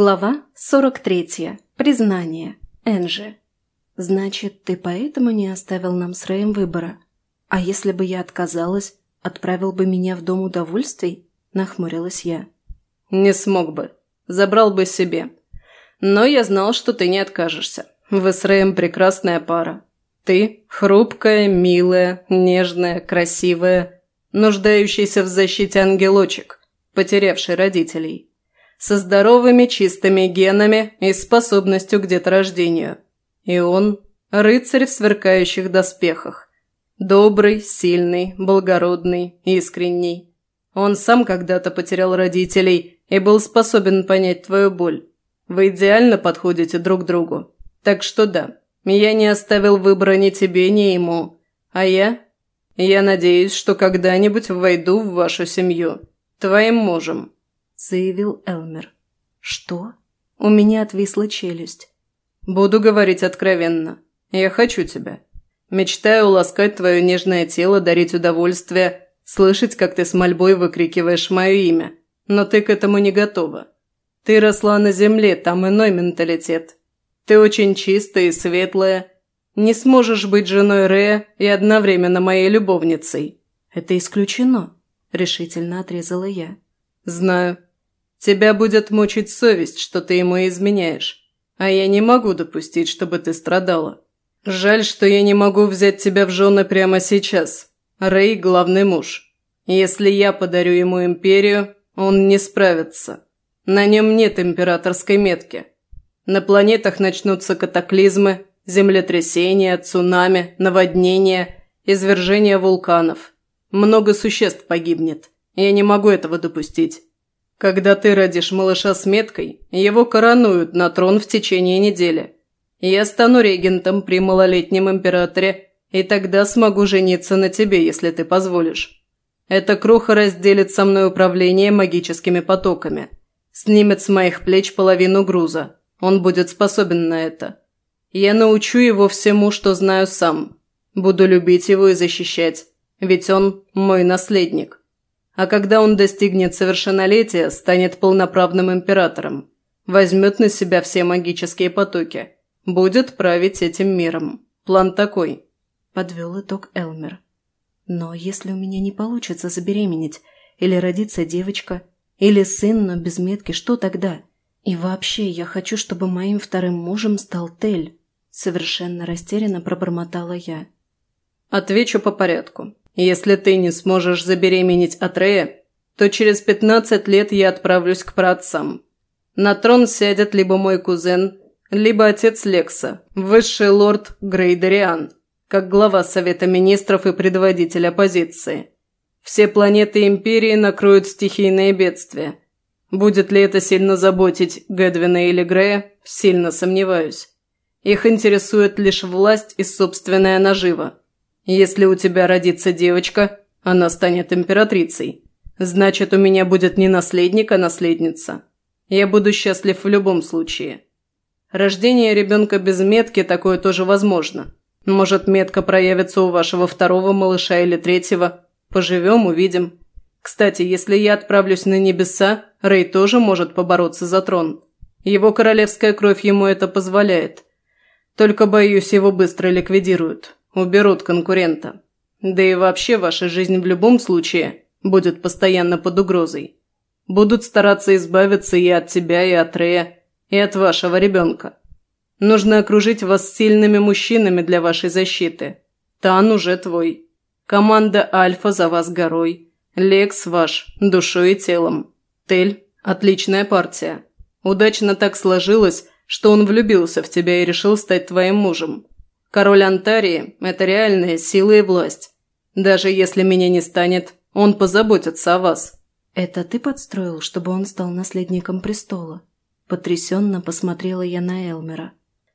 Глава 43. Признание. Энжи. «Значит, ты поэтому не оставил нам с Рэем выбора? А если бы я отказалась, отправил бы меня в Дом удовольствий?» – нахмурилась я. «Не смог бы. Забрал бы себе. Но я знал, что ты не откажешься. Вы с Рэем прекрасная пара. Ты – хрупкая, милая, нежная, красивая, нуждающийся в защите ангелочек, потерявший родителей. Со здоровыми чистыми генами и способностью к деторождению. И он – рыцарь в сверкающих доспехах. Добрый, сильный, благородный, искренний. Он сам когда-то потерял родителей и был способен понять твою боль. Вы идеально подходите друг другу. Так что да, я не оставил выбора ни тебе, ни ему. А я? Я надеюсь, что когда-нибудь войду в вашу семью. Твоим мужем», – заявил Элмер. «Что?» У меня отвисла челюсть. Буду говорить откровенно. Я хочу тебя. Мечтаю ласкать твое нежное тело, дарить удовольствие, слышать, как ты с мольбой выкрикиваешь мое имя. Но ты к этому не готова. Ты росла на земле, там иной менталитет. Ты очень чистая и светлая. Не сможешь быть женой Рея и одновременно моей любовницей. Это исключено, решительно отрезала я. Знаю. Тебя будет мучить совесть, что ты ему изменяешь. А я не могу допустить, чтобы ты страдала. Жаль, что я не могу взять тебя в жены прямо сейчас. Рэй – главный муж. Если я подарю ему империю, он не справится. На нем нет императорской метки. На планетах начнутся катаклизмы, землетрясения, цунами, наводнения, извержения вулканов. Много существ погибнет. Я не могу этого допустить. Когда ты родишь малыша с меткой, его коронуют на трон в течение недели. Я стану регентом при малолетнем императоре, и тогда смогу жениться на тебе, если ты позволишь. Эта кроха разделит со мной управление магическими потоками. Снимет с моих плеч половину груза. Он будет способен на это. Я научу его всему, что знаю сам. Буду любить его и защищать, ведь он мой наследник а когда он достигнет совершеннолетия, станет полноправным императором. Возьмет на себя все магические потоки. Будет править этим миром. План такой. Подвел итог Элмер. Но если у меня не получится забеременеть, или родится девочка, или сын, но без метки, что тогда? И вообще, я хочу, чтобы моим вторым мужем стал Тель. Совершенно растерянно пробормотала я. Отвечу по порядку. Если ты не сможешь забеременеть от Рея, то через 15 лет я отправлюсь к праотцам. На трон сядет либо мой кузен, либо отец Лекса, высший лорд Грейдериан, как глава Совета Министров и предводитель оппозиции. Все планеты Империи накроют стихийные бедствия. Будет ли это сильно заботить Гэдвина или Грея, сильно сомневаюсь. Их интересует лишь власть и собственная нажива. Если у тебя родится девочка, она станет императрицей. Значит, у меня будет не наследник, а наследница. Я буду счастлив в любом случае. Рождение ребенка без метки такое тоже возможно. Может, метка проявится у вашего второго малыша или третьего. Поживем, увидим. Кстати, если я отправлюсь на небеса, Рэй тоже может побороться за трон. Его королевская кровь ему это позволяет. Только, боюсь, его быстро ликвидируют. Уберут конкурента. Да и вообще ваша жизнь в любом случае будет постоянно под угрозой. Будут стараться избавиться и от тебя, и от Рея, и от вашего ребенка. Нужно окружить вас сильными мужчинами для вашей защиты. Тан уже твой. Команда Альфа за вас горой. Лекс ваш, душой и телом. Тель – отличная партия. Удачно так сложилось, что он влюбился в тебя и решил стать твоим мужем. Король Антарии – это реальная сила и власть. Даже если меня не станет, он позаботится о вас». «Это ты подстроил, чтобы он стал наследником престола?» Потрясенно посмотрела я на Элмера.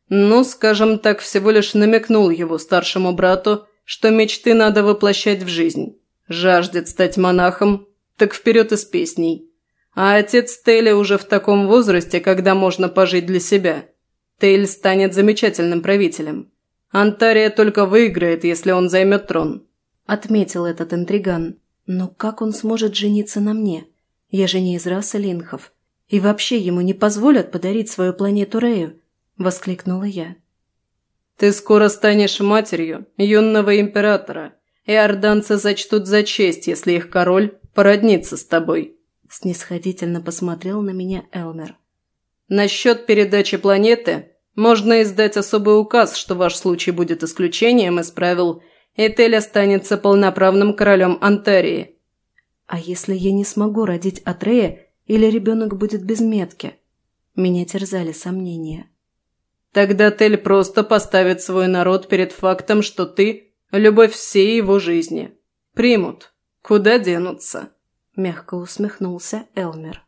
«Ну, скажем так, всего лишь намекнул его старшему брату, что мечты надо воплощать в жизнь. Жаждет стать монахом, так вперед из песней. А отец Теля уже в таком возрасте, когда можно пожить для себя. Тейль станет замечательным правителем. Антария только выиграет, если он займет трон», – отметил этот интриган. «Но как он сможет жениться на мне? Я же не из расы линхов. И вообще ему не позволят подарить свою планету Рею?» – воскликнула я. «Ты скоро станешь матерью юного императора, и орданцы зачтут за честь, если их король породнится с тобой», – снисходительно посмотрел на меня Элмер. «Насчет передачи планеты можно издать особый указ, что ваш случай будет исключением из правил, и Тель останется полноправным королем Антарии». «А если я не смогу родить от Рея, или ребенок будет без метки?» Меня терзали сомнения. Тогда Тель просто поставит свой народ перед фактом, что ты – любовь всей его жизни. Примут. Куда денутся?» Мягко усмехнулся Элмер.